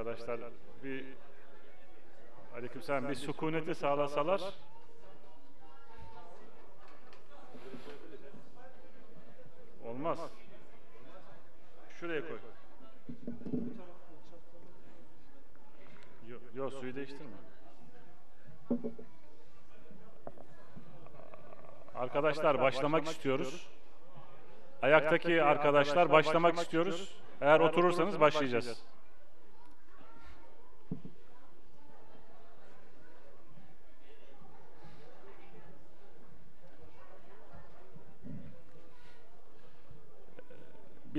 Arkadaşlar bir aleykümselam bir sükuneti sağlasalar olmaz. Şuraya koy. Yok yo, suyu değiştirme. Arkadaşlar başlamak istiyoruz. Ayaktaki arkadaşlar başlamak istiyoruz. Eğer oturursanız başlayacağız.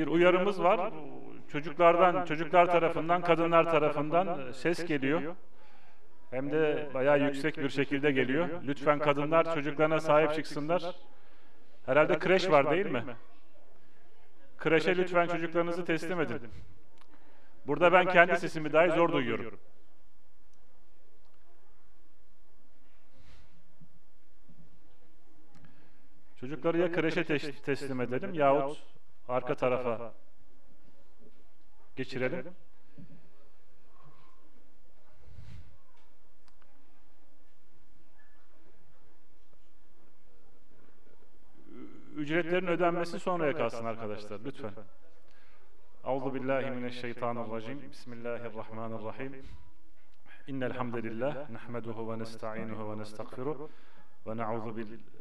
Bir uyarımız var. Çocuklardan, çocuklar tarafından, kadınlar tarafından ses geliyor. Hem de bayağı yüksek bir şekilde geliyor. Lütfen kadınlar çocuklarına sahip çıksınlar. Herhalde kreş var değil mi? Kreşe lütfen çocuklarınızı teslim edin. Burada ben kendi sesimi dahi zor duyuyorum. Çocukları ya kreşe teslim edelim yahut arka tarafa geçirelim. Ücretlerin ödenmesi sonraya kalsın arkadaşlar lütfen. Euzu billahi mineşşeytanirracim. Bismillahirrahmanirrahim. İnnel hamdeleillah nahmeduhu ve nestainuhu ve nestagfiruh ve na'udzu billahi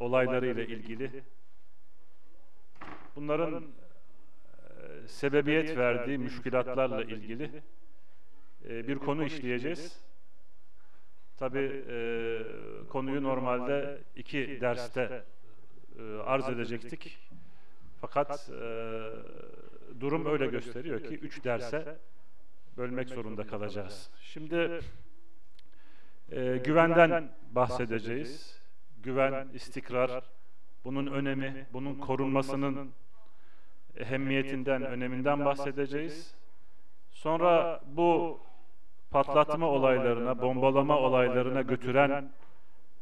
olayları ile ilgili bunların e, sebebiyet verdiği müşkilatlarla ilgili e, bir konu işleyeceğiz. Tabi e, konuyu normalde iki derste e, arz edecektik. Fakat e, durum öyle gösteriyor ki üç derse bölmek zorunda kalacağız. Şimdi e, güvenden bahsedeceğiz. Güven, istikrar, bunun önemi, bunun korunmasının ehemmiyetinden, öneminden bahsedeceğiz. Sonra bu patlatma olaylarına, bombalama olaylarına götüren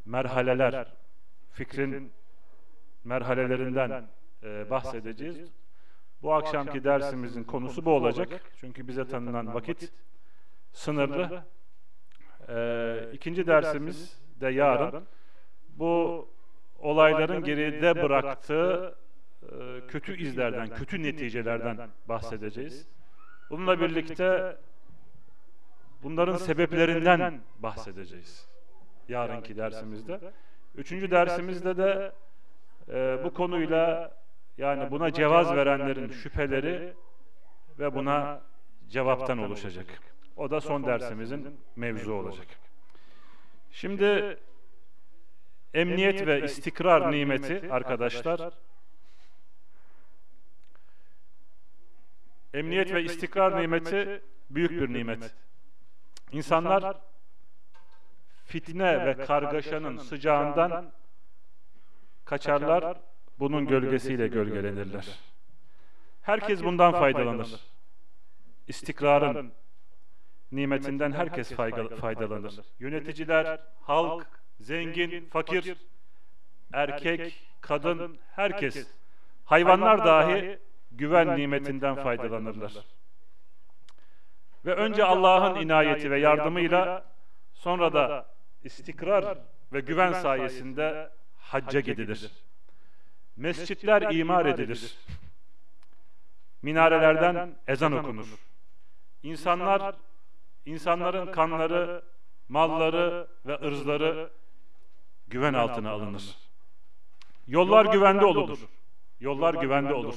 merhaleler, fikrin merhalelerinden e, bahsedeceğiz. Bu akşamki dersimizin konusu bu olacak. Çünkü bize tanınan vakit sınırlı. E, ikinci dersimiz de yarın. Bu olayların geride bıraktığı e, kötü izlerden, kötü neticelerden bahsedeceğiz. Bununla birlikte bunların sebeplerinden bahsedeceğiz. Yarınki dersimizde. Üçüncü dersimizde de e, bu konuyla yani buna cevaz verenlerin şüpheleri ve buna cevaptan oluşacak. O da son dersimizin mevzu olacak. Şimdi emniyet ve istikrar nimeti arkadaşlar emniyet ve istikrar nimeti büyük bir nimet. İnsanlar fitne ve kargaşanın sıcağından kaçarlar, bunun gölgesiyle gölgelenirler. Herkes bundan faydalanır. İstikrarın nimetinden herkes faydalanır. Yöneticiler, halk, zengin, fakir, erkek, kadın, herkes, hayvanlar dahi güven nimetinden faydalanırlar. Ve önce Allah'ın inayeti ve yardımıyla sonra da istikrar ve güven sayesinde hacca gidilir. Mescitler imar edilir. Minarelerden ezan okunur. İnsanlar, insanların kanları, malları ve ırzları güven altına alınır. Yollar güvende olur. Yollar güvende olur.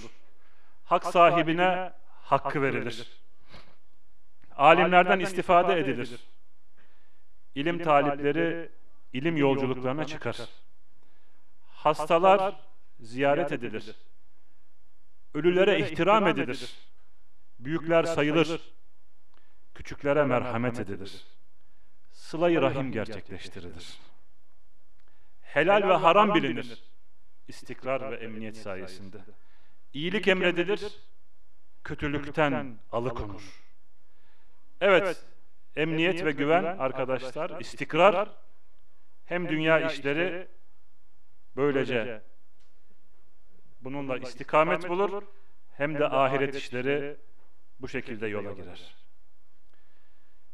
Hak sahibine hakkı verilir. Alimlerden istifade edilir. İlim talipleri ilim yolculuklarına çıkar. Hastalar ziyaret edilir. Ölülere ihtiram edilir. Büyükler sayılır. küçüklere merhamet edilir. Sıla-i rahim gerçekleştirilir. Helal ve haram bilinir. İstikrar ve emniyet sayesinde. İyilik emredilir, kötülükten alıkonur. Evet, emniyet ve güven arkadaşlar, istikrar hem dünya işleri böylece bununla istikamet bulur hem de ahiret işleri bu şekilde yola girer.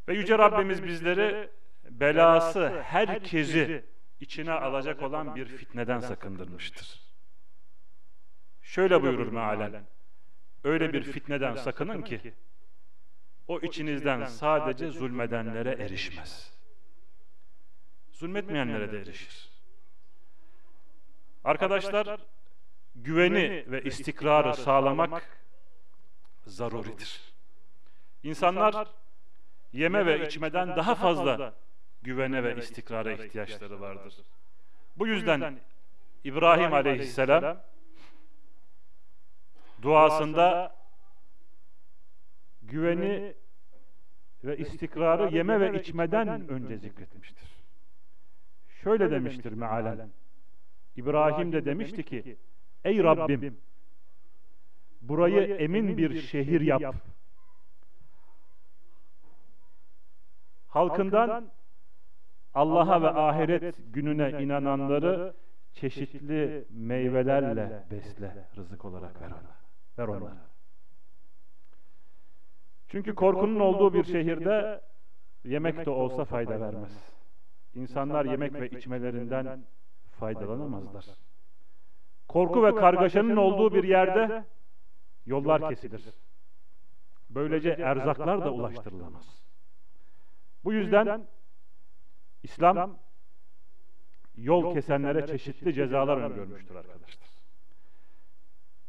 Ve Yüce Rabbimiz bizleri belası herkesi içine alacak olan bir fitneden sakındırmıştır. Şöyle buyurur mealen. Öyle bir fitneden sakının ki o içinizden sadece zulmedenlere erişmez. Zulmetmeyenlere de erişir. Arkadaşlar güveni ve istikrarı sağlamak zaruridir. İnsanlar yeme ve içmeden daha fazla güvene ve istikrara ihtiyaçları vardır. Bu yüzden İbrahim aleyhisselam duasında güveni ve istikrarı yeme ve içmeden önce zikretmiştir. Şöyle demiştir mealen. İbrahim de demişti ki Ey Rabbim burayı emin bir şehir yap. Halkından Allah'a ve ahiret gününe inananları çeşitli meyvelerle besle, rızık olarak ver ona. Ver onlara. Çünkü korkunun olduğu bir şehirde yemek de olsa fayda vermez. İnsanlar yemek ve içmelerinden faydalanamazlar. Korku ve kargaşanın olduğu bir yerde yollar kesilir. Böylece erzaklar da ulaştırılamaz. Bu yüzden İslam yol kesenlere çeşitli cezalar öngörmüştür arkadaşlar.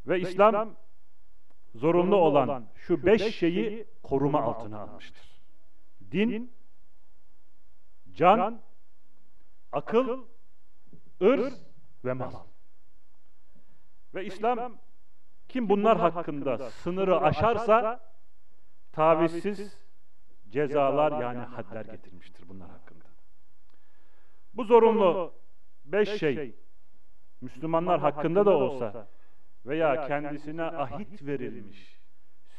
Ve İslam zorunlu olan şu beş şeyi koruma altına almıştır. Din, can, akıl, ırz ve mal. Ve İslam kim bunlar hakkında sınırı aşarsa tavizsiz cezalar yani hadler getirmiştir bunlar hakkında. Bu zorunlu. Beş şey. Müslümanlar hakkında da olsa veya kendisine ahit verilmiş,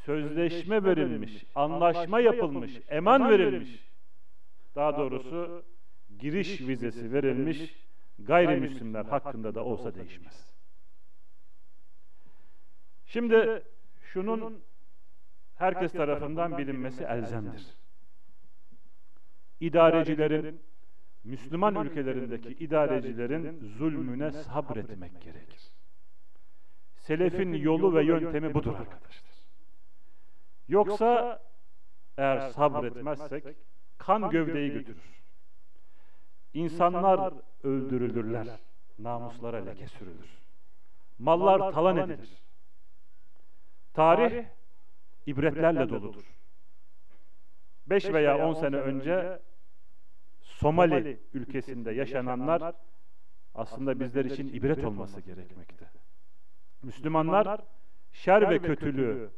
sözleşme verilmiş, anlaşma yapılmış, eman verilmiş, daha doğrusu giriş vizesi verilmiş gayrimüslimler hakkında da olsa değişmez. Şimdi şunun herkes tarafından bilinmesi elzemdir. İdarecilerin, Müslüman ülkelerindeki idarecilerin zulmüne sabretmek gerekir. Selefin yolu ve yöntemi budur arkadaşlar. Yoksa eğer sabretmezsek kan gövdeyi götürür. İnsanlar öldürülürler. Namuslara leke sürülür. Mallar talan edilir. Tarih ibretlerle doludur. Beş veya on sene önce Somali ülkesinde yaşananlar aslında bizler için ibret olması gerekmekte. Müslümanlar şer ve kötülüğü,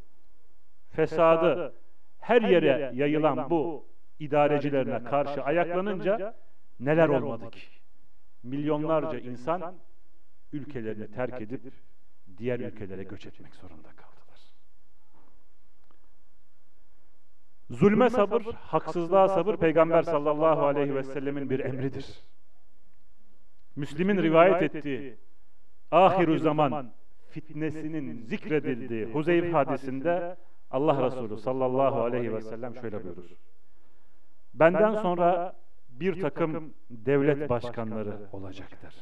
fesadı her yere yayılan bu idarecilerine karşı ayaklanınca neler olmadı ki? Milyonlarca insan ülkelerini terk edip diğer ülkelere göç etmek zorunda Zulme sabır, haksızlığa sabır Peygamber sallallahu aleyhi ve sellemin bir emridir. Müslim'in rivayet ettiği ahiru zaman fitnesinin zikredildiği Huzeyf hadisinde Allah Resulü sallallahu aleyhi ve sellem şöyle buyurur. Benden sonra bir takım devlet başkanları olacaktır.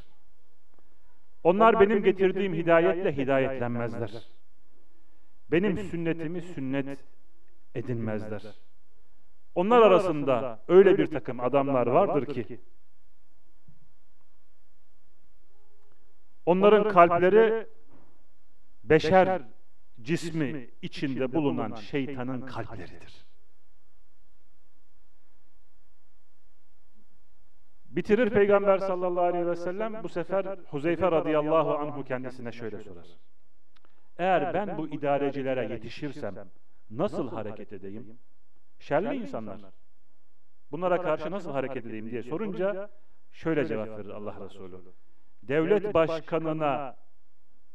Onlar benim getirdiğim hidayetle hidayetlenmezler. Benim sünnetimi sünnet edinmezler. Onlar arasında öyle bir takım adamlar vardır ki onların kalpleri beşer cismi içinde bulunan şeytanın kalpleridir. Bitirir Peygamber sallallahu aleyhi ve sellem bu sefer Huzeyfe radıyallahu anhu kendisine şöyle sorar. Eğer ben bu idarecilere yetişirsem nasıl hareket edeyim? Şerli insanlar. Bunlara karşı nasıl hareket edeyim diye sorunca şöyle cevap verir Allah Resulü. Devlet başkanına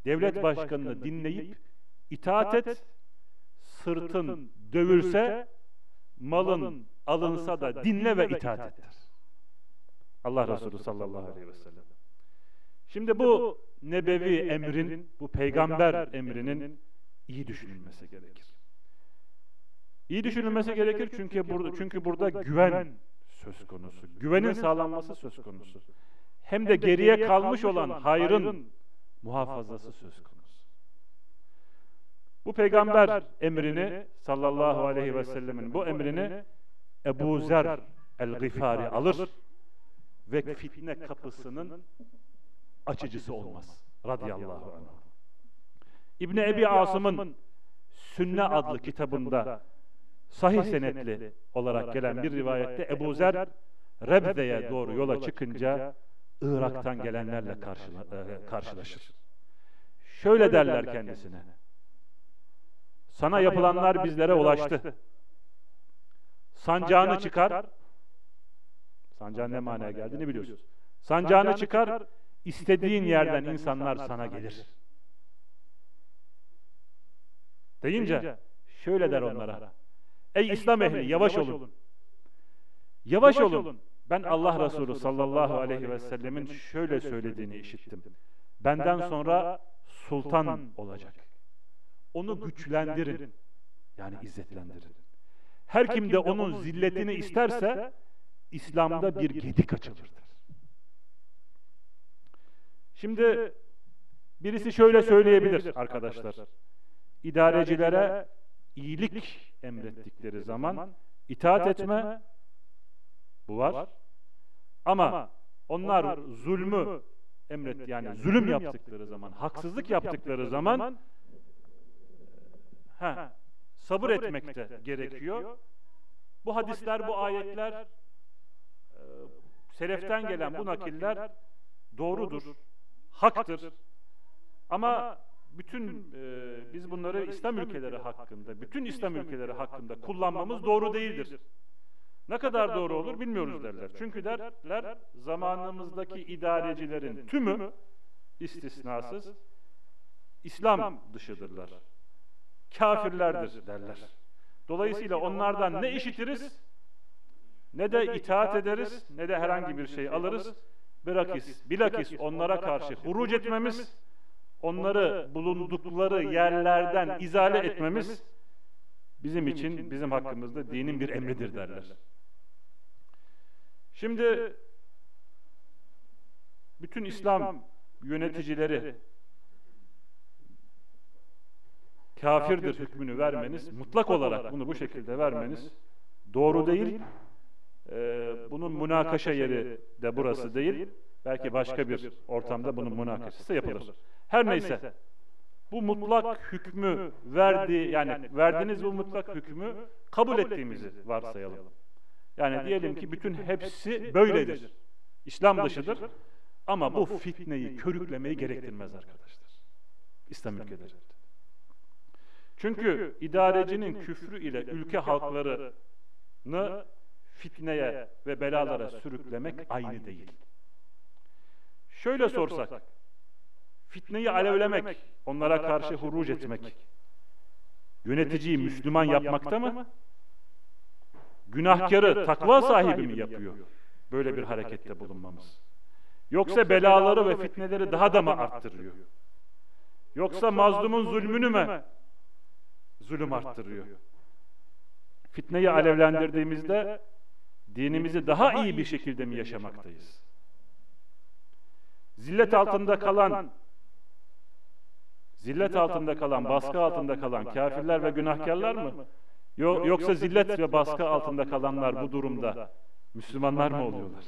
devlet başkanını dinleyip itaat et, sırtın dövülse, malın alınsa da dinle ve itaat et der. Allah Resulü sallallahu aleyhi ve sellem. Şimdi bu nebevi emrin, bu peygamber emrinin iyi düşünülmesi gerekir. İyi düşünülmesi gerekir çünkü burada çünkü burada güven söz konusu. Güvenin sağlanması söz konusu. Hem de geriye kalmış olan hayrın muhafazası söz konusu. Bu peygamber emrini sallallahu aleyhi ve sellemin bu emrini Ebu Zer el-Gifari alır ve fitne kapısının açıcısı olmaz. Radıyallahu anh. İbni Ebi Asım'ın Sünne adlı kitabında sahih senetli olarak gelen bir rivayette Ebu Zer Rebze'ye doğru yola çıkınca Irak'tan gelenlerle karşılaşır. Şöyle derler kendisine. Sana yapılanlar bizlere ulaştı. Sancağını çıkar. Sancağın ne manaya geldiğini biliyorsun. Sancağını çıkar, istediğin yerden insanlar sana gelir. Deyince şöyle der onlara. Ey İslam ehli yavaş olun. Yavaş olun. Ben Allah Resulü sallallahu aleyhi ve sellemin şöyle söylediğini işittim. Benden sonra sultan olacak. Onu güçlendirin. Yani izzetlendirin. Her kim de onun zilletini isterse İslam'da bir gedik açılır. Şimdi birisi şöyle söyleyebilir arkadaşlar. İdarecilere iyilik emrettikleri zaman itaat etme bu var. Ama onlar zulmü emret yani zulüm yaptıkları zaman, haksızlık yaptıkları zaman ha, sabır etmek de gerekiyor. Bu hadisler, bu ayetler e, seleften gelen bu nakiller doğrudur, haktır. Ama bütün e, biz bunları İslam ülkeleri hakkında, bütün İslam ülkeleri hakkında kullanmamız doğru değildir. Ne kadar doğru olur bilmiyoruz derler. Çünkü derler zamanımızdaki idarecilerin tümü istisnasız İslam dışıdırlar. Kafirlerdir derler. Dolayısıyla onlardan ne işitiriz ne de itaat ederiz ne de herhangi bir şey alırız. Bilakis, bilakis onlara karşı huruc etmemiz, onları bulundukları yerlerden izale etmemiz bizim için, bizim hakkımızda dinin bir emridir derler. Şimdi bütün İslam yöneticileri kafirdir hükmünü vermeniz, mutlak olarak bunu bu şekilde vermeniz doğru değil. Ee, bunun münakaşa yeri de burası değil. Belki başka bir ortamda bunun münakaşası yapılır. Her neyse, bu mutlak hükmü verdi yani verdiğiniz bu mutlak hükmü kabul ettiğimizi varsayalım. Yani diyelim ki bütün hepsi böyledir. İslam dışıdır. Ama bu fitneyi, körüklemeyi gerektirmez arkadaşlar. İslam ülkeleri. Çünkü idarecinin küfrü ile ülke halklarını fitneye ve belalara sürüklemek aynı değil. Şöyle sorsak, fitneyi alevlemek, onlara karşı huruc etmek, yöneticiyi Müslüman yapmakta mı? Günahkarı takva sahibi mi yapıyor? Böyle bir harekette bulunmamız. Yoksa belaları ve fitneleri daha da mı arttırıyor? Yoksa mazlumun zulmünü mü zulüm arttırıyor? Fitneyi alevlendirdiğimizde dinimizi daha iyi bir şekilde mi yaşamaktayız? Zillet altında kalan zillet altında kalan, baskı altında kalan kafirler ve günahkarlar mı? Yoksa zillet ve baskı altında kalanlar bu durumda Müslümanlar mı oluyorlar?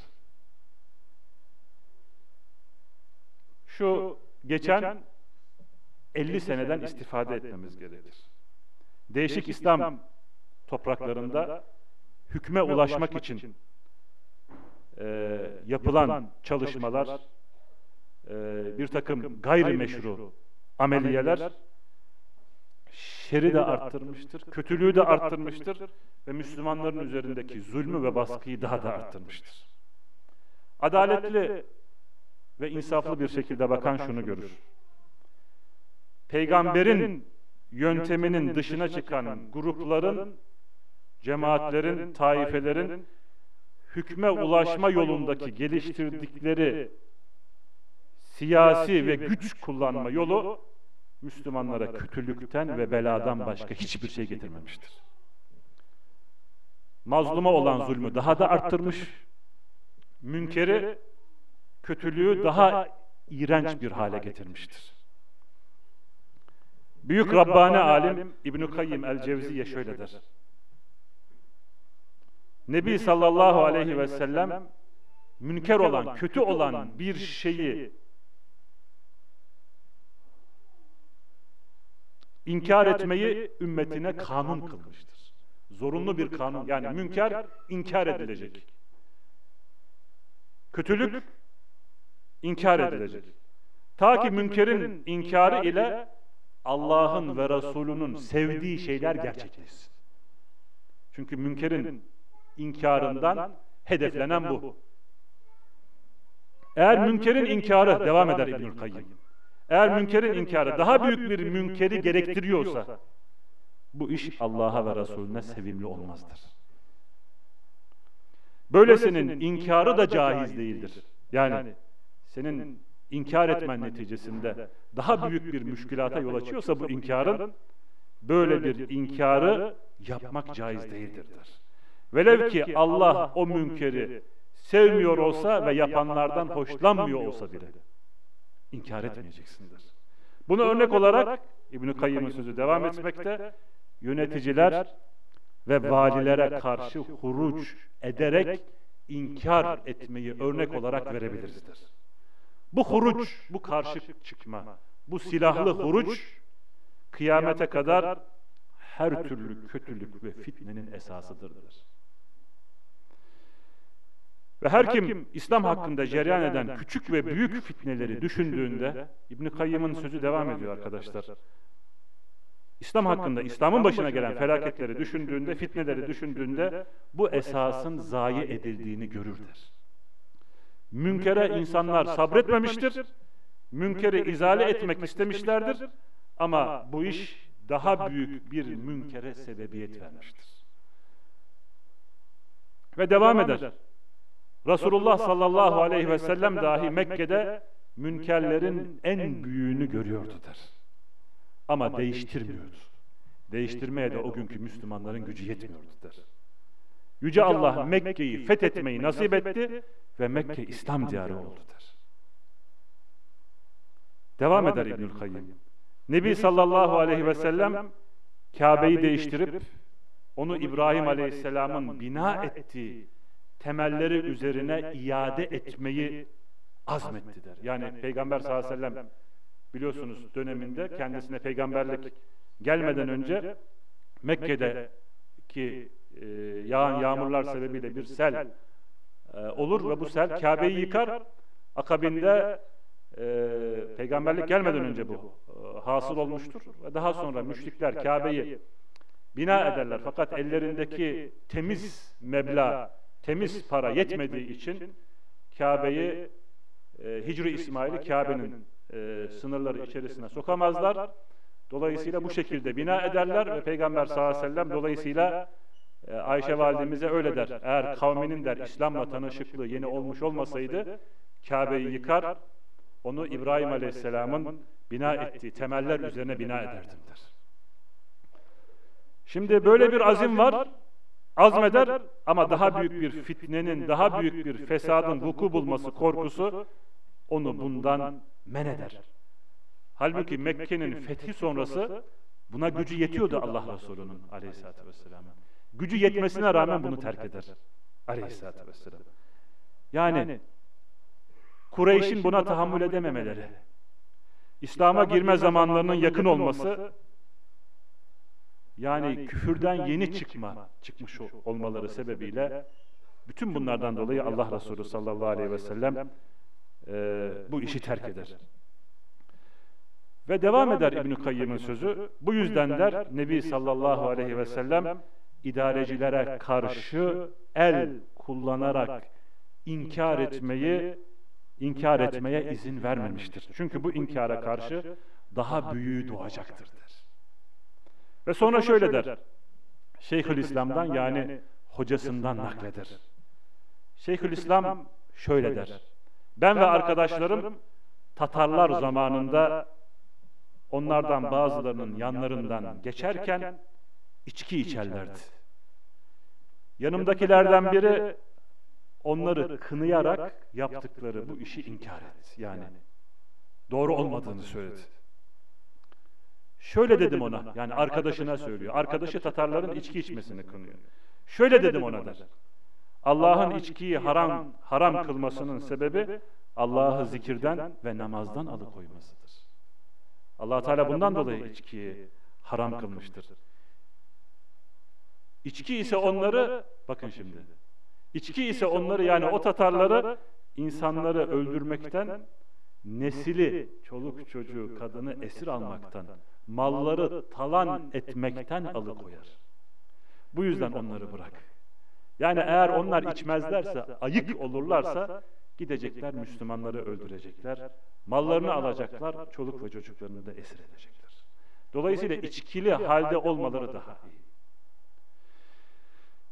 Şu geçen 50 seneden istifade etmemiz gerekir. Değişik İslam topraklarında hükme ulaşmak için e, yapılan çalışmalar, e, bir takım gayrimeşru ameliyeler şeri de arttırmıştır, kötülüğü de arttırmıştır ve Müslümanların üzerindeki zulmü ve baskıyı daha da arttırmıştır. Adaletli ve insaflı bir şekilde bakan şunu görür. Peygamberin yönteminin dışına çıkan grupların, cemaatlerin, taifelerin hükme ulaşma yolundaki geliştirdikleri siyasi ve güç kullanma yolu Müslümanlara kötülükten ve beladan başka hiçbir şey getirmemiştir. Mazluma olan zulmü daha da arttırmış, münkeri, kötülüğü daha iğrenç bir hale getirmiştir. Büyük Rabbani alim İbn-i Kayyim el-Cevziye şöyle der. Nebi sallallahu aleyhi ve sellem münker olan, kötü olan bir şeyi inkar etmeyi ümmetine kanun kılmıştır. Zorunlu bir kanun. Yani münker inkar edilecek. Kötülük inkar edilecek. Ta ki münkerin inkarı ile Allah'ın ve Resulünün sevdiği şeyler gerçekleşsin. Çünkü münkerin inkarından hedeflenen bu. Eğer münkerin inkarı devam eder İbnül Kayyim. Eğer münkerin inkarı daha büyük bir münkeri gerektiriyorsa bu iş Allah'a ve Resulüne sevimli olmazdır. Böylesinin inkarı da caiz değildir. Yani senin inkar etmen neticesinde daha büyük bir müşkülata yol açıyorsa bu inkarın böyle bir inkarı yapmak caiz değildir. Velev ki Allah o münkeri sevmiyor olsa ve yapanlardan hoşlanmıyor olsa bile inkar etmeyeceksindir. Bunu örnek olarak İbn-i Kayyım'ın sözü devam etmekte. Yöneticiler ve valilere karşı huruç ederek inkar etmeyi örnek olarak verebilirizdir. Bu huruç, bu karşı çıkma, bu silahlı huruç kıyamete kadar her türlü kötülük ve fitnenin esasıdırdır. Ve her kim İslam hakkında cereyan eden küçük ve büyük fitneleri düşündüğünde İbn Kayyım'ın sözü devam ediyor arkadaşlar. İslam hakkında İslam'ın başına gelen felaketleri düşündüğünde, fitneleri düşündüğünde bu esasın zayi edildiğini görürler. Münkere insanlar sabretmemiştir. Münkeri izale etmek istemişlerdir. Ama bu iş daha büyük bir münkere sebebiyet vermiştir. Ve devam eder. Resulullah sallallahu aleyhi ve sellem dahi Mekke'de münkerlerin en büyüğünü görüyordu der. Ama değiştirmiyordu. Değiştirmeye de o günkü Müslümanların gücü yetmiyordu der. Yüce Allah Mekke'yi fethetmeyi nasip etti ve Mekke İslam diyarı oldu der. Devam eder İbnül Kayyim. Nebi sallallahu aleyhi ve sellem Kabe'yi değiştirip onu İbrahim aleyhisselamın bina ettiği temelleri üzerine iade etmeyi azmettiler. Yani Peygamber sallallahu aleyhi ve sellem biliyorsunuz döneminde kendisine peygamberlik gelmeden önce Mekke'deki e, yağan yağmurlar sebebiyle bir sel e, olur ve bu sel Kabe'yi yıkar. Akabinde e, peygamberlik gelmeden önce bu e, hasıl olmuştur. Ve daha sonra müşrikler Kabe'yi bina ederler. Fakat ellerindeki temiz meblağ temiz para yetmediği için Kabe'yi e, Hicri İsmail'i Kabe'nin e, sınırları içerisine sokamazlar. Dolayısıyla bu şekilde bina ederler ve Peygamber sallallahu aleyhi ve sellem dolayısıyla e, Ayşe validemize öyle der. Eğer kavminin der İslam'la tanışıklığı yeni olmuş olmasaydı Kabe'yi yıkar, onu İbrahim aleyhisselamın bina ettiği temeller üzerine bina ederdim der. Şimdi böyle bir azim var azmeder ama daha büyük bir fitnenin, daha büyük bir fesadın vuku bulması korkusu onu bundan men eder. Halbuki Mekke'nin fethi sonrası buna gücü yetiyordu Allah Resulü'nün aleyhissalatü vesselam'a. Gücü yetmesine rağmen bunu terk eder. aleyhissalatü vesselam. Yani Kureyş'in buna tahammül edememeleri, İslam'a girme zamanlarının yakın olması yani küfürden yeni çıkma, çıkmış olmaları sebebiyle bütün bunlardan dolayı Allah Resulü sallallahu aleyhi ve sellem e, bu işi terk eder. Ve devam eder İbn-i Kayyım'ın sözü. Bu yüzden der Nebi sallallahu aleyhi ve sellem idarecilere karşı el kullanarak inkar etmeyi inkar etmeye izin vermemiştir. Çünkü bu inkara karşı daha büyüğü doğacaktır. Ve sonra şöyle der. Şeyhülislam'dan yani hocasından nakleder. Şeyhülislam şöyle der. Ben ve arkadaşlarım Tatarlar zamanında onlardan bazılarının yanlarından geçerken içki içerlerdi. Yanımdakilerden biri onları kınayarak yaptıkları bu işi inkar etti. Yani doğru olmadığını söyledi. Şöyle dedim ona, yani arkadaşına söylüyor. Arkadaşı Tatarların içki içmesini kınıyor. Şöyle dedim ona der. Allah'ın içkiyi haram haram kılmasının sebebi Allah'ı zikirden ve namazdan alıkoymasıdır. Allah Teala bundan dolayı içkiyi haram kılmıştır. İçki ise onları bakın şimdi. İçki ise onları yani o Tatarları insanları öldürmekten, nesili, çoluk çocuğu, kadını esir almaktan, malları talan etmekten alıkoyar. Bu yüzden onları bırak. Yani eğer onlar içmezlerse, ayık olurlarsa gidecekler Müslümanları öldürecekler. Mallarını alacaklar, çoluk ve çocuklarını da esir edecekler. Dolayısıyla içkili halde olmaları daha iyi.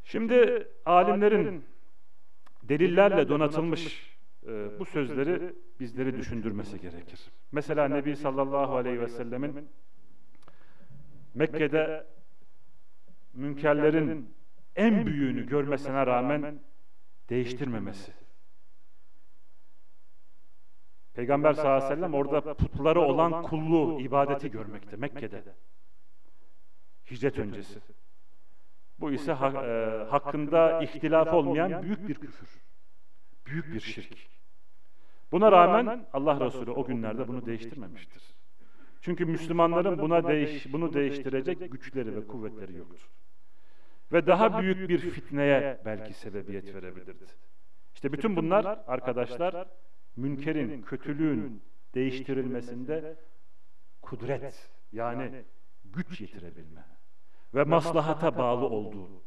Şimdi alimlerin delillerle donatılmış e, bu sözleri bizleri düşündürmesi gerekir. Mesela Nebi sallallahu aleyhi ve sellemin Mekke'de münkerlerin en büyüğünü görmesine rağmen değiştirmemesi. Peygamber sallallahu aleyhi ve sellem orada putları olan kulluğu, ibadeti görmekte Mekke'de. Hicret öncesi. Bu ise ha, e, hakkında ihtilaf olmayan büyük bir küfür. Büyük bir şirk. Buna rağmen Allah Resulü o günlerde bunu değiştirmemiştir. Çünkü Müslümanların buna değiş, bunu değiştirecek güçleri ve kuvvetleri yoktur. Ve daha büyük bir fitneye belki sebebiyet verebilirdi. İşte bütün bunlar arkadaşlar münkerin, kötülüğün değiştirilmesinde kudret yani güç yetirebilme ve maslahata bağlı olduğu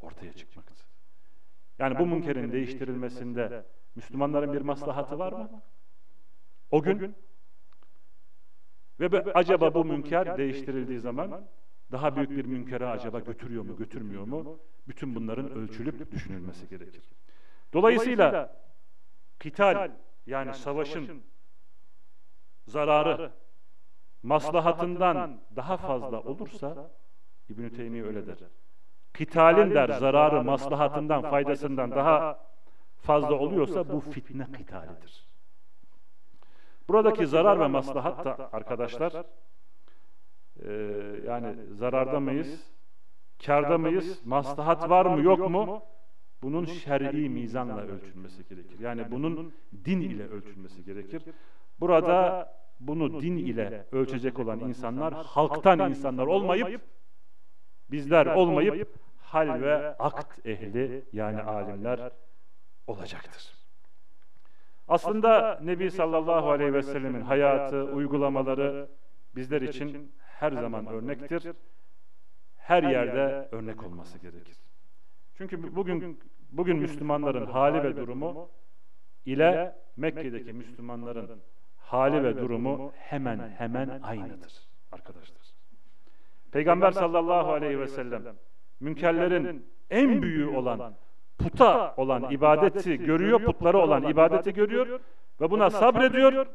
ortaya çıkmaktır. Yani bu münkerin değiştirilmesinde Müslümanların bir maslahatı var mı? O gün ve acaba bu münker değiştirildiği zaman daha büyük bir münkere acaba götürüyor mu, götürmüyor mu? Bütün bunların ölçülüp düşünülmesi gerekir. Dolayısıyla kital yani savaşın zararı maslahatından daha fazla olursa İbn-i öyle der. Kitalin der zararı maslahatından faydasından daha fazla oluyorsa bu fitne kitalidir. Buradaki zarar ve maslahat da arkadaşlar e, yani zararda mıyız, karda mıyız, maslahat var mı yok mu? Bunun şer'i mizanla ölçülmesi gerekir. Yani bunun din ile ölçülmesi gerekir. Burada bunu din ile ölçecek olan insanlar halktan insanlar olmayıp bizler olmayıp hal ve akt ehli yani alimler olacaktır. Aslında Nebi sallallahu aleyhi ve sellemin hayatı, uygulamaları bizler için her zaman örnektir. Her yerde örnek olması gerekir. Çünkü bugün bugün Müslümanların hali ve durumu ile Mekke'deki Müslümanların hali ve durumu hemen hemen aynıdır arkadaşlar. Peygamber sallallahu aleyhi ve sellem münkerlerin en büyüğü olan puta olan ibadeti görüyor, putları olan ibadeti görüyor ve buna sabrediyor,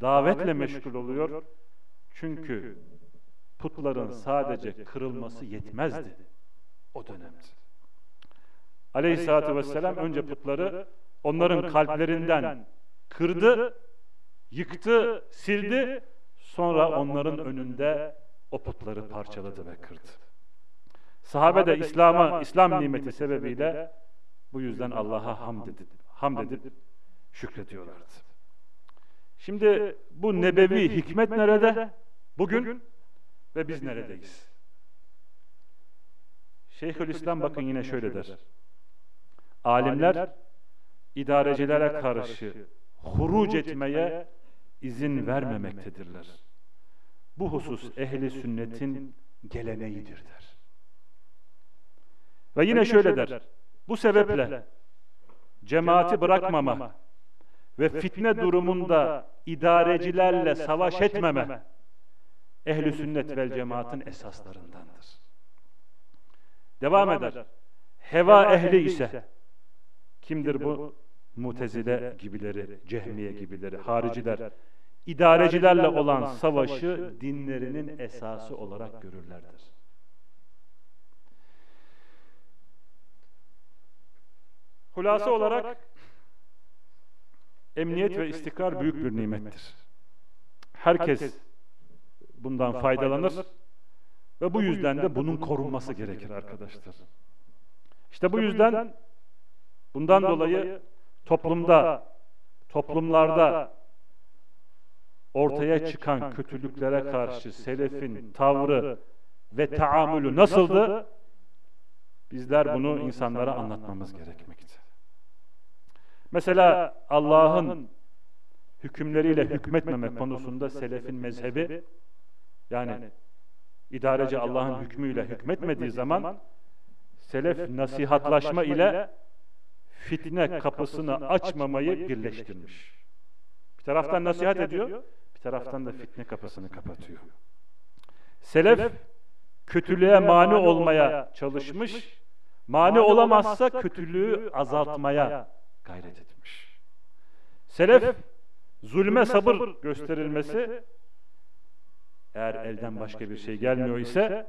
davetle meşgul oluyor. Çünkü putların sadece kırılması yetmezdi. o dönemde. Aleyhissalatü vesselam önce putları onların kalplerinden kırdı, yıktı, sildi, sonra onların önünde o putları parçaladı ve kırdı. Sahabe de İslam'a, İslam nimeti sebebiyle bu yüzden Allah'a hamd edip, hamd edip şükrediyorlardı. Şimdi bu nebevi hikmet nerede? Bugün ve biz neredeyiz? Şeyhülislam bakın yine şöyle der. Alimler idarecilere karşı huruc etmeye izin vermemektedirler. Bu husus ehli sünnetin geleneğidir der. Ve yine şöyle der. Bu sebeple cemaati bırakmama ve fitne durumunda idarecilerle savaş etmeme ehli sünnet vel cemaatin esaslarındandır. Devam eder. Heva ehli ise kimdir bu? Mutezile gibileri, cehmiye gibileri, hariciler, idarecilerle olan savaşı dinlerinin esası olarak görürlerdir. Hulası olarak emniyet ve istikrar büyük bir nimettir. Herkes bundan faydalanır ve bu yüzden de bunun korunması gerekir arkadaşlar. İşte bu yüzden bundan dolayı toplumda, toplumlarda ortaya çıkan kötülüklere karşı selefin tavrı ve taamülü nasıldı? Bizler bunu insanlara anlatmamız gerekmekte. Mesela Allah'ın hükümleriyle hükmetmemek konusunda selefin mezhebi yani idareci Allah'ın hükmüyle hükmetmediği zaman selef nasihatlaşma ile fitne kapısını açmamayı birleştirmiş. Bir taraftan nasihat ediyor, bir taraftan da fitne kapısını kapatıyor. Selef kötülüğe mani olmaya çalışmış, mani olamazsa kötülüğü azaltmaya gayret etmiş. Selef zulme sabır gösterilmesi eğer elden başka bir şey gelmiyor ise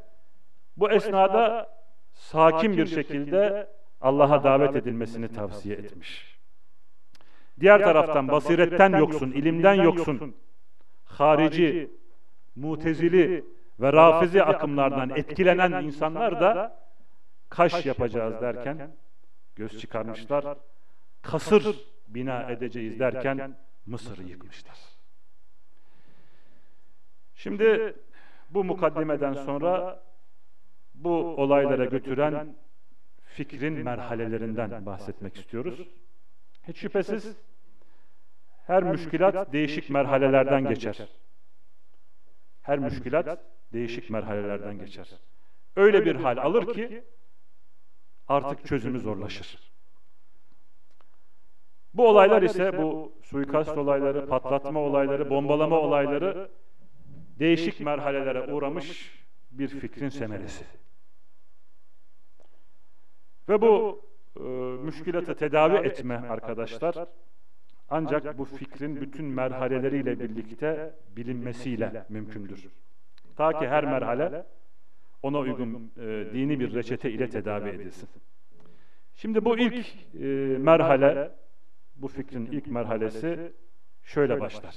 bu esnada sakin bir şekilde Allah'a davet edilmesini tavsiye etmiş. Diğer taraftan basiretten yoksun, ilimden yoksun, harici, mutezili ve rafizi akımlardan etkilenen insanlar da kaş yapacağız derken göz çıkarmışlar. Kasır bina edeceğiz derken Mısır'ı yıkmışlar. Şimdi bu mukaddimeden sonra bu olaylara götüren fikrin merhalelerinden bahsetmek istiyoruz. Hiç şüphesiz her müşkilat değişik merhalelerden geçer. Her müşkilat değişik merhalelerden geçer. Öyle bir hal alır ki artık çözümü zorlaşır. Bu olaylar ise bu suikast olayları, patlatma olayları, bombalama olayları değişik merhalelere uğramış bir fikrin semeresi. Ve bu e, müşkilatı tedavi etme arkadaşlar ancak bu fikrin bütün merhaleleriyle birlikte bilinmesiyle mümkündür. Ta ki her merhale ona uygun e, dini bir reçete ile tedavi edilsin. Şimdi bu ilk e, merhale, bu fikrin ilk merhalesi şöyle başlar.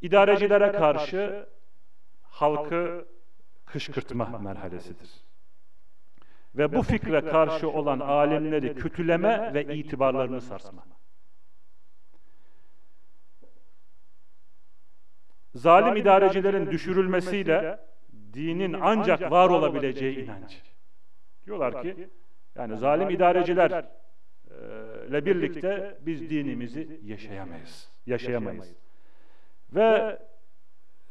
İdarecilere karşı halkı kışkırtma merhalesidir. Ve bu fikre karşı olan alimleri kötüleme ve itibarlarını sarsma. Zalim idarecilerin düşürülmesiyle dinin ancak var olabileceği inancı. Diyorlar ki yani zalim idarecilerle birlikte biz dinimizi yaşayamayız. Yaşayamayız. Ve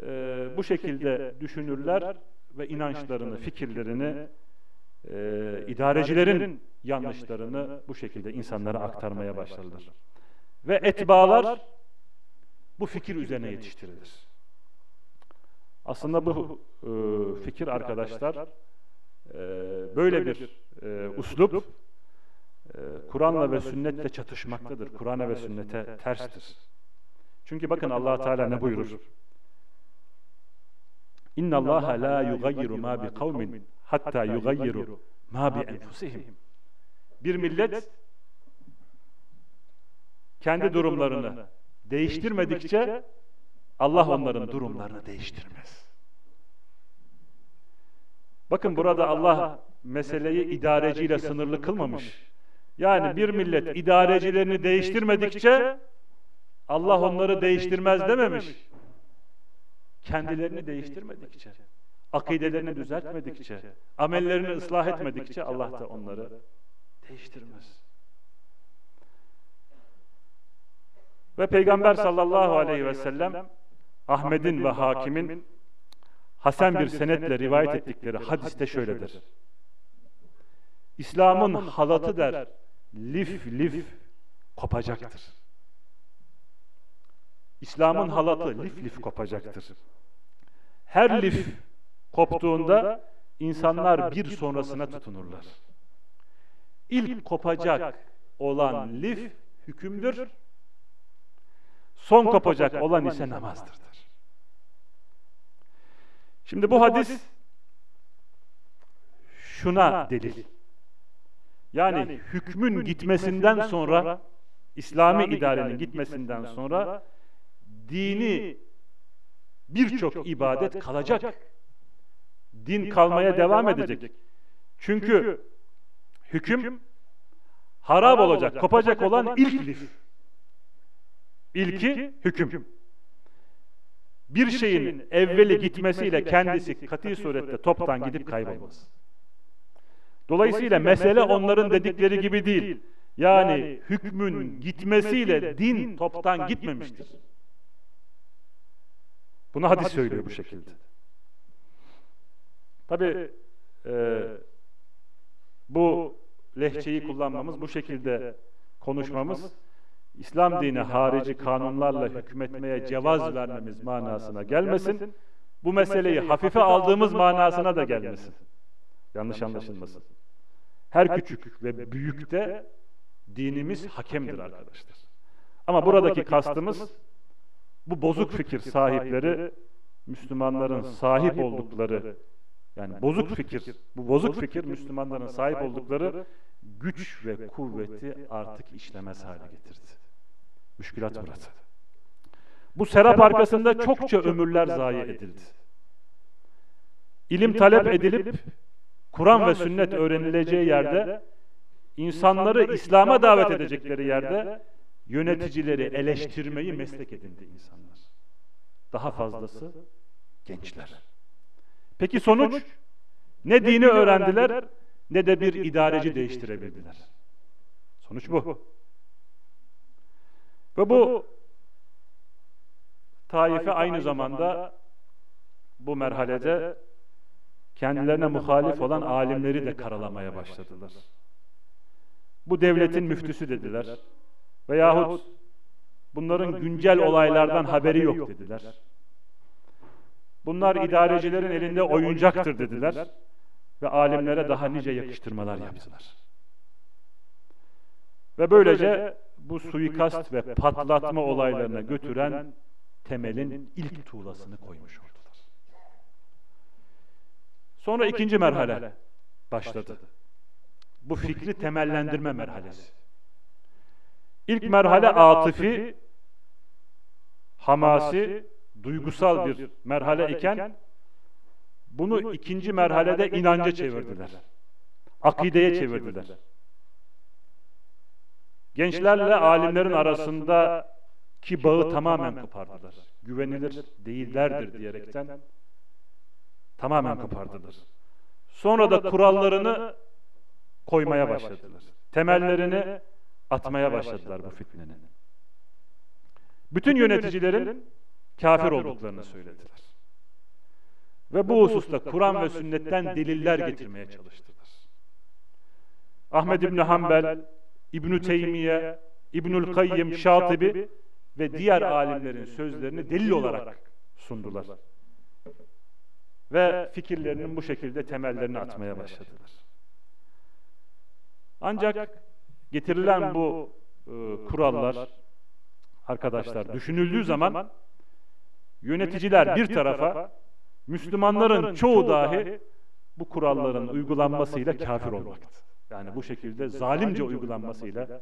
e, bu şekilde düşünürler ve inançlarını, fikirlerini, e, idarecilerin yanlışlarını bu şekilde insanlara aktarmaya başlarlar. Ve etbalar bu fikir üzerine yetiştirilir. Aslında bu e, fikir arkadaşlar e, böyle bir e, uslup e, Kur'an'la ve sünnetle çatışmaktadır. Kur'an'a ve sünnete terstir. Çünkü bakın allah Teala ne buyurur? İnna Allah la yugayyiru ma bi kavmin hatta yugayyiru ma bi enfusihim. Bir millet kendi durumlarını değiştirmedikçe Allah onların durumlarını değiştirmez. Bakın burada Allah meseleyi idareciyle sınırlı kılmamış. Yani bir millet idarecilerini değiştirmedikçe Allah onları değiştirmez dememiş. Kendilerini değiştirmedikçe, akidelerini düzeltmedikçe, amellerini ıslah etmedikçe Allah da onları değiştirmez. Ve Peygamber sallallahu aleyhi ve sellem Ahmet'in ve Hakim'in Hasan bir senetle rivayet ettikleri hadiste şöyledir. İslam'ın halatı der, lif lif kopacaktır. İslam'ın halatı lif lif kopacaktır. Her lif koptuğunda insanlar bir sonrasına tutunurlar. İlk kopacak olan lif hükümdür. Son kopacak olan ise namazdır. Şimdi bu hadis şuna delil. Yani hükmün gitmesinden sonra İslami idarenin gitmesinden sonra dini birçok ibadet kalacak. Din kalmaya devam edecek. Çünkü hüküm harap olacak, kopacak olan ilk lif. İlki hüküm. Bir şeyin evveli gitmesiyle kendisi kat'i surette toptan gidip kaybolmaz. Dolayısıyla mesele onların dedikleri gibi değil. Yani hükmün gitmesiyle din toptan gitmemiştir. Bunu hadis söylüyor bu şekilde. Tabi e, bu lehçeyi kullanmamız, bu şekilde konuşmamız İslam dini harici kanunlarla hükmetmeye cevaz vermemiz manasına gelmesin. Bu meseleyi hafife aldığımız manasına da gelmesin. Yanlış anlaşılmasın. Her küçük ve büyükte dinimiz hakemdir arkadaşlar. Ama buradaki kastımız bu bozuk fikir sahipleri Müslümanların sahip oldukları yani bozuk fikir, bu bozuk fikir Müslümanların sahip oldukları güç ve kuvveti artık işlemez hale getirdi. Müşkülat burası. Bu serap arkasında çokça ömürler zayi edildi. İlim talep edilip Kur'an ve sünnet öğrenileceği yerde insanları İslam'a davet edecekleri yerde yöneticileri eleştirmeyi meslek edindi insanlar. Daha fazlası gençler. Peki sonuç? Ne dini öğrendiler ne de bir idareci değiştirebildiler. Sonuç bu. Ve bu taife aynı zamanda bu merhalede kendilerine muhalif olan alimleri de karalamaya başladılar. Bu devletin müftüsü dediler. Veyahut bunların güncel olaylardan haberi yok dediler. Bunlar idarecilerin elinde oyuncaktır dediler ve alimlere daha nice yakıştırmalar yaptılar. Ve böylece bu suikast ve patlatma olaylarına götüren temelin ilk tuğlasını koymuş oldular. Sonra ikinci merhale başladı. Bu fikri temellendirme merhalesi. İlk merhale atıfi, hamasi, duygusal bir merhale iken bunu ikinci merhalede inanca çevirdiler. Akideye çevirdiler. Gençlerle alimlerin arasındaki bağı tamamen kopardılar. Güvenilir değillerdir diyerekten tamamen kopardılar. Sonra da kurallarını koymaya başladılar. Temellerini atmaya başladılar bu fitnenin. Bütün yöneticilerin kafir olduklarını söylediler. Ve bu hususta Kur'an ve sünnetten deliller getirmeye çalıştılar. Ahmed İbni Hanbel İbn-i Teymiye, İbnül Kayyim, Şatibi ve diğer alimlerin sözlerini delil olarak sundular. Ve fikirlerinin bu şekilde temellerini atmaya başladılar. Ancak getirilen bu e, kurallar arkadaşlar düşünüldüğü zaman yöneticiler bir tarafa Müslümanların çoğu dahi bu kuralların uygulanmasıyla kafir olmaktı. Yani bu şekilde zalimce uygulanmasıyla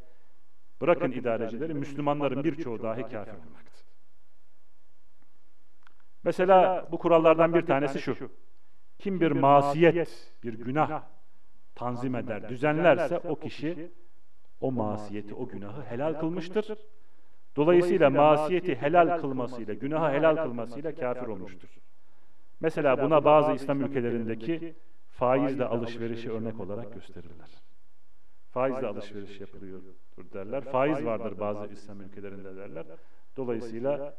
bırakın idarecileri Müslümanların birçoğu dahi kafir olmaktı. Mesela bu kurallardan bir tanesi şu. Kim bir masiyet, bir günah tanzim eder, düzenlerse o kişi o masiyeti, o günahı helal kılmıştır. Dolayısıyla masiyeti helal kılmasıyla, günahı helal kılmasıyla kafir olmuştur. Mesela buna bazı İslam ülkelerindeki faizle alışverişi örnek olarak gösterirler. faizle alışveriş yapılıyordur derler. Faiz vardır bazı İslam ülkelerinde derler. Dolayısıyla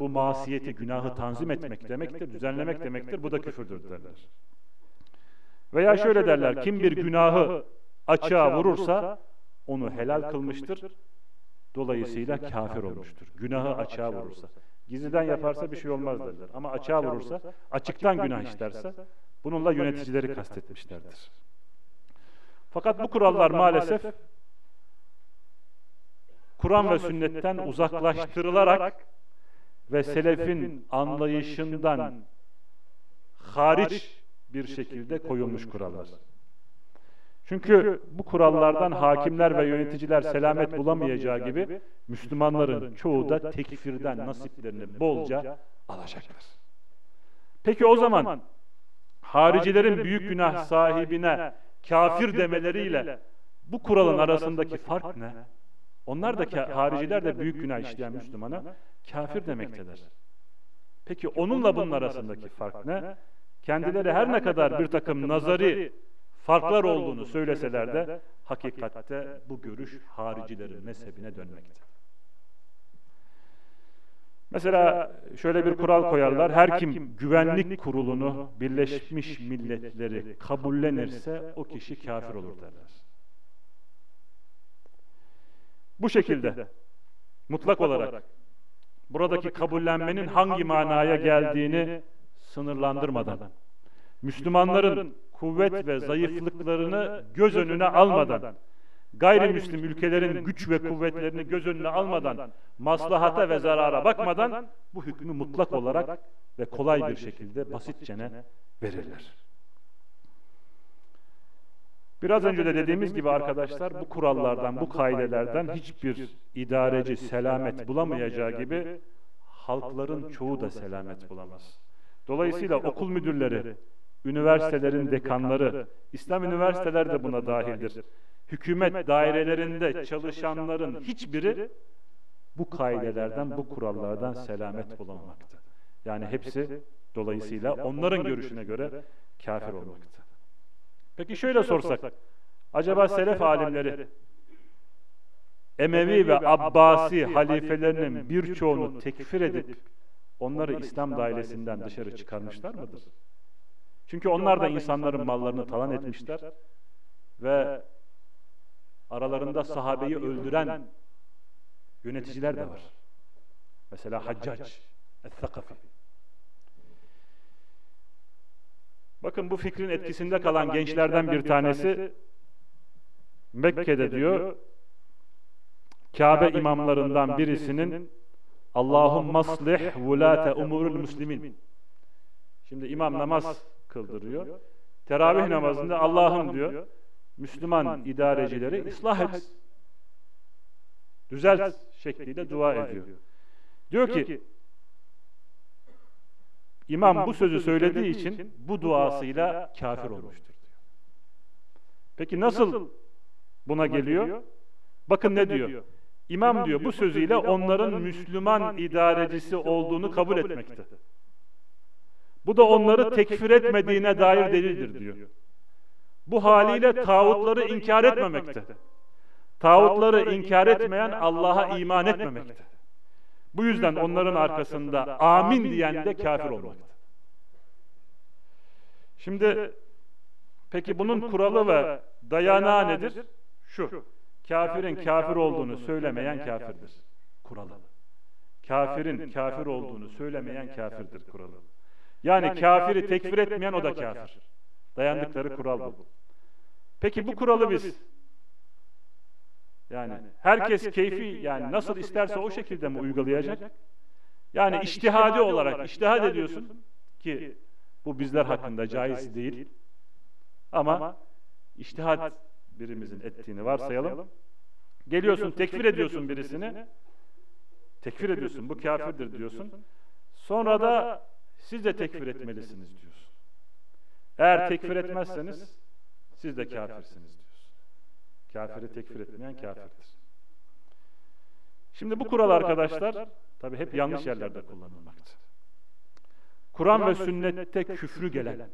bu masiyeti, günahı tanzim etmek demektir, düzenlemek demektir. Bu da küfürdür derler. Veya şöyle derler, kim bir günahı açığa vurursa onu helal kılmıştır. Dolayısıyla kafir olmuştur. Günahı açığa vurursa. Gizliden yaparsa bir şey olmaz derler. Ama açığa vurursa, açıktan günah işlerse bununla yöneticileri kastetmişlerdir. Fakat bu kurallar maalesef Kur'an ve sünnetten uzaklaştırılarak ve selefin anlayışından hariç bir şekilde koyulmuş kurallar. Çünkü bu kurallardan hakimler ve yöneticiler selamet bulamayacağı gibi Müslümanların çoğu da tekfirden nasiplerini bolca alacaklar. Peki o zaman haricilerin büyük günah sahibine kafir demeleriyle bu kuralın arasındaki fark ne? Onlar da hariciler de büyük günah işleyen Müslümana kafir demektedir. Peki onunla bunun arasındaki fark ne? Kendileri her ne kadar bir takım nazari farklar olduğunu söyleseler de hakikatte bu görüş haricilerin mezhebine dönmekte. Mesela şöyle bir kural koyarlar. Her kim güvenlik kurulunu Birleşmiş Milletleri kabullenirse o kişi kafir olur derler. Bu şekilde. Mutlak olarak. buradaki kabullenmenin hangi manaya geldiğini sınırlandırmadan. Müslümanların kuvvet ve zayıflıklarını göz önüne almadan gayrimüslim ülkelerin güç ve kuvvetlerini göz önüne almadan maslahata ve zarara bakmadan bu hükmü mutlak olarak ve kolay bir şekilde basitçene verirler. Biraz önce de dediğimiz gibi arkadaşlar bu kurallardan, bu kaidelerden hiçbir idareci selamet bulamayacağı gibi halkların çoğu da selamet bulamaz. Dolayısıyla okul müdürleri, üniversitelerin dekanları, İslam üniversiteleri de buna dahildir. Hükümet dairelerinde çalışanların hiçbiri bu kaidelerden, bu kurallardan selamet bulamamakta. Yani hepsi dolayısıyla onların görüşüne göre kafir olmakta. Peki şöyle sorsak, acaba selef alimleri Emevi ve Abbasi halifelerinin birçoğunu tekfir edip onları İslam dairesinden dışarı çıkarmışlar mıdır? Çünkü onlar da insanların mallarını talan etmişler ve aralarında sahabeyi öldüren yöneticiler de var. Mesela Haccac, El-Thakafi. Bakın bu fikrin etkisinde kalan gençlerden bir tanesi Mekke'de diyor Kabe imamlarından birisinin Allahum maslih vulate umurul muslimin. Şimdi imam namaz kıldırıyor. Teravih namazında Allah'ım diyor Müslüman idarecileri ıslah et. Düzelt şekliyle dua ediyor. Diyor ki İmam bu sözü söylediği için bu duasıyla kafir olmuştur diyor. Peki nasıl buna geliyor? Bakın ne diyor? İmam diyor bu sözüyle onların Müslüman idarecisi olduğunu kabul etmekte. Bu da onları tekfir etmediğine dair delildir diyor. Bu haliyle tağutları inkar etmemekte. Tağutları inkar etmeyen Allah'a iman etmemekte. Bu yüzden onların arkasında amin diyen de kafir olmakta. Şimdi peki bunun kuralı ve dayanağı nedir? Şu. Kafirin kafir olduğunu söylemeyen kafirdir. Kuralı. Kafirin kafir olduğunu söylemeyen kafirdir kuralı. Yani kafiri tekfir etmeyen o da kafir. Dayandıkları kural bu. Peki bu kuralı biz yani herkes keyfi yani nasıl isterse o şekilde mi uygulayacak? Yani iştihadi olarak iştihad ediyorsun ki bu bizler hakkında caiz değil. Ama iştihad birimizin ettiğini varsayalım. Geliyorsun tekfir ediyorsun birisini. Tekfir ediyorsun bu kafirdir diyorsun. Sonra da siz de tekfir etmelisiniz diyorsun. Eğer tekfir etmezseniz siz de kafirsiniz diyorsun. Kafiri tekfir etmeyen kafirdir. Şimdi bu kural arkadaşlar tabi hep yanlış yerlerde kullanılmakta. Kur'an ve sünnette küfrü gelen,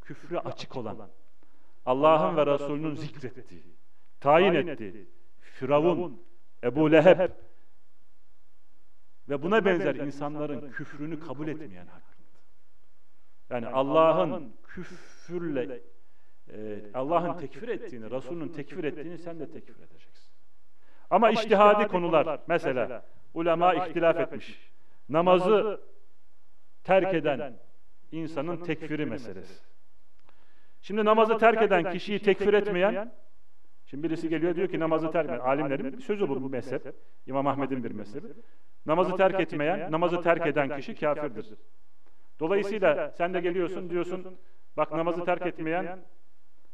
küfrü açık olan, Allah'ın ve Resulünün zikrettiği, tayin ettiği, Firavun, Ebu Leheb ve buna benzer insanların küfrünü kabul etmeyen hakkında. Yani Allah'ın küfürle e, Allah'ın tekfir ettiğini, Resulünün tekfir ettiğini sen de tekfir edeceksin. Ama iştihadi konular, mesela ulema ihtilaf etmiş. Namazı terk eden insanın tekfiri meselesi. Şimdi namazı terk eden kişiyi tekfir etmeyen, şimdi birisi geliyor diyor ki namazı terk etmeyen, alimlerin sözü bu, bu mezhep, İmam Ahmed'in bir mezhebi. Namazı terk etmeyen, namazı terk eden kişi kafirdir. Dolayısıyla sen de geliyorsun diyorsun, bak namazı terk etmeyen,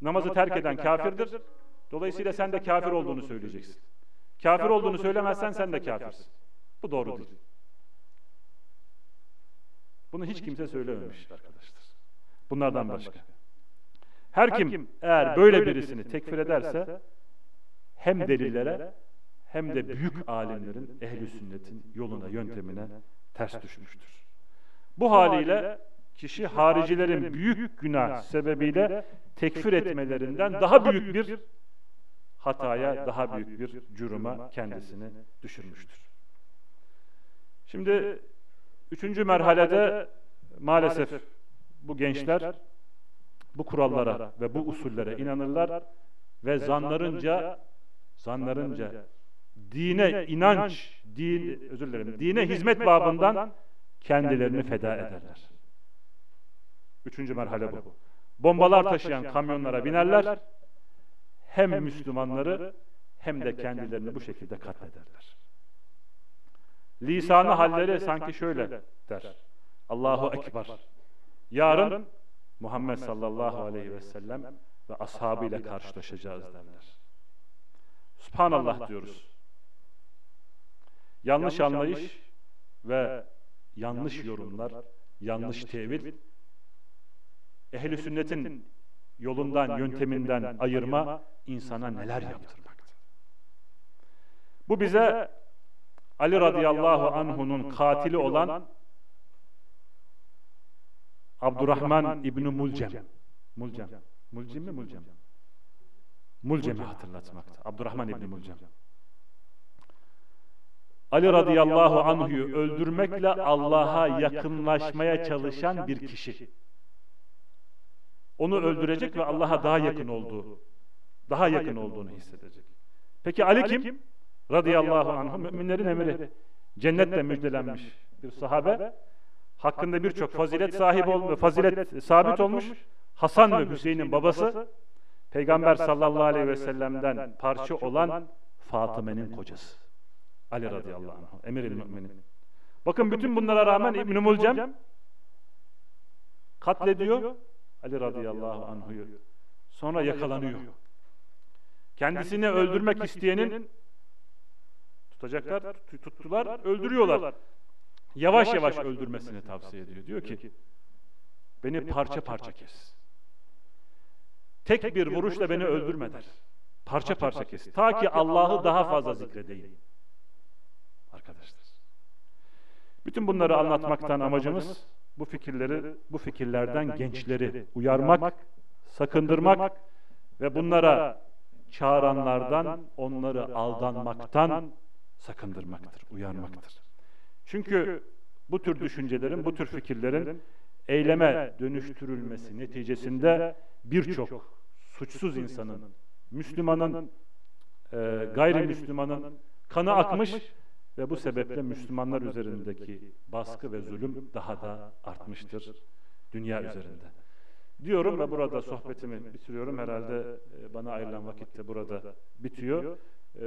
namazı terk eden kafirdir. Dolayısıyla sen de kafir olduğunu söyleyeceksin. Kafir olduğunu söylemezsen sen de kafirsin. Bu doğru değil. Bunu hiç kimse söylememiş arkadaşlar. Bunlardan başka. Her kim eğer böyle birisini tekfir ederse hem delillere hem de büyük alimlerin ehli sünnetin yoluna, yöntemine ters düşmüştür. Bu haliyle kişi haricilerin büyük günah sebebiyle tekfir etmelerinden daha büyük bir hataya, daha büyük bir cüruma kendisini düşürmüştür. Şimdi üçüncü merhalede maalesef bu gençler bu kurallara ve bu usullere inanırlar ve zanlarınca zanlarınca dine inanç, din özür dilerim, dine hizmet babından kendilerini feda ederler. Üçüncü merhale bu. Bombalar taşıyan kamyonlara binerler, hem Müslümanları hem de kendilerini bu şekilde katlederler. Lisanı halleri sanki şöyle der. Allahu Ekber. Yarın Muhammed sallallahu aleyhi ve sellem ve ashabıyla karşılaşacağız derler. Subhanallah diyoruz. Yanlış anlayış ve yanlış yorumlar, yanlış tevil, ehli sünnetin yolundan, yönteminden ayırma insana neler yaptırmaktı. Bu bize Ali radıyallahu anhu'nun katili olan Abdurrahman İbni Mulcem. Mulcem. Mulcem mi Mulcem? Mulcem'i hatırlatmakta. Abdurrahman İbni Mulcem. Ali radıyallahu anhu'yu öldürmekle Allah'a yakınlaşmaya çalışan bir kişi. Onu öldürecek ve Allah'a daha yakın olduğu, daha yakın olduğunu hissedecek. Peki Ali kim? Radıyallahu anhu müminlerin emiri. Cennetle müjdelenmiş bir sahabe. Hakkında birçok fazilet sahibi olmuş, fazilet sabit olmuş. Hasan ve Hüseyin'in babası Peygamber sallallahu aleyhi ve sellem'den parça olan Fatıme'nin kocası. Ali radıyallahu anh, emir müminin. Bakın bütün bunlara rağmen İbn-i Mulcem katlediyor Ali radıyallahu anhu'yu. Sonra yakalanıyor. Kendisini öldürmek isteyenin tutacaklar, tuttular, öldürüyorlar. Yavaş yavaş öldürmesini tavsiye ediyor. Diyor ki, beni parça parça kes. Tek bir vuruşla beni öldürme der. Parça parça kes. Ta ki Allah'ı daha fazla zikredeyim. Arkadaşlar. Bütün bunları anlatmaktan amacımız bu fikirleri, bu fikirlerden gençleri uyarmak, sakındırmak ve bunlara çağıranlardan, onları aldanmaktan sakındırmaktır, uyarmaktır. Çünkü bu tür düşüncelerin, bu tür fikirlerin eyleme dönüştürülmesi neticesinde birçok suçsuz insanın, Müslümanın, e, gayrimüslimanın kanı akmış ve bu sebeple Müslümanlar üzerindeki baskı ve zulüm daha da artmıştır dünya üzerinde. Diyorum ve burada sohbetimi bitiriyorum. Herhalde e, bana ayrılan vakitte burada bitiyor. Ee,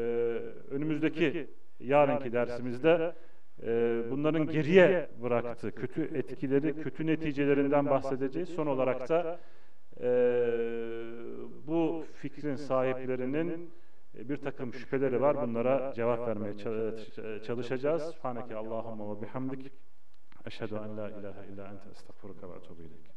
önümüzdeki yarınki dersimizde e, bunların geriye bıraktığı kötü etkileri, kötü neticelerinden bahsedeceğiz. Son olarak da e, bu fikrin sahiplerinin e, bir takım şüpheleri var. Bunlara cevap vermeye çalışacağız. Subhaneke Allahumma ve bihamdik. Eşhedü en la ilahe illa ente estağfuruka ve etûbü ileyk.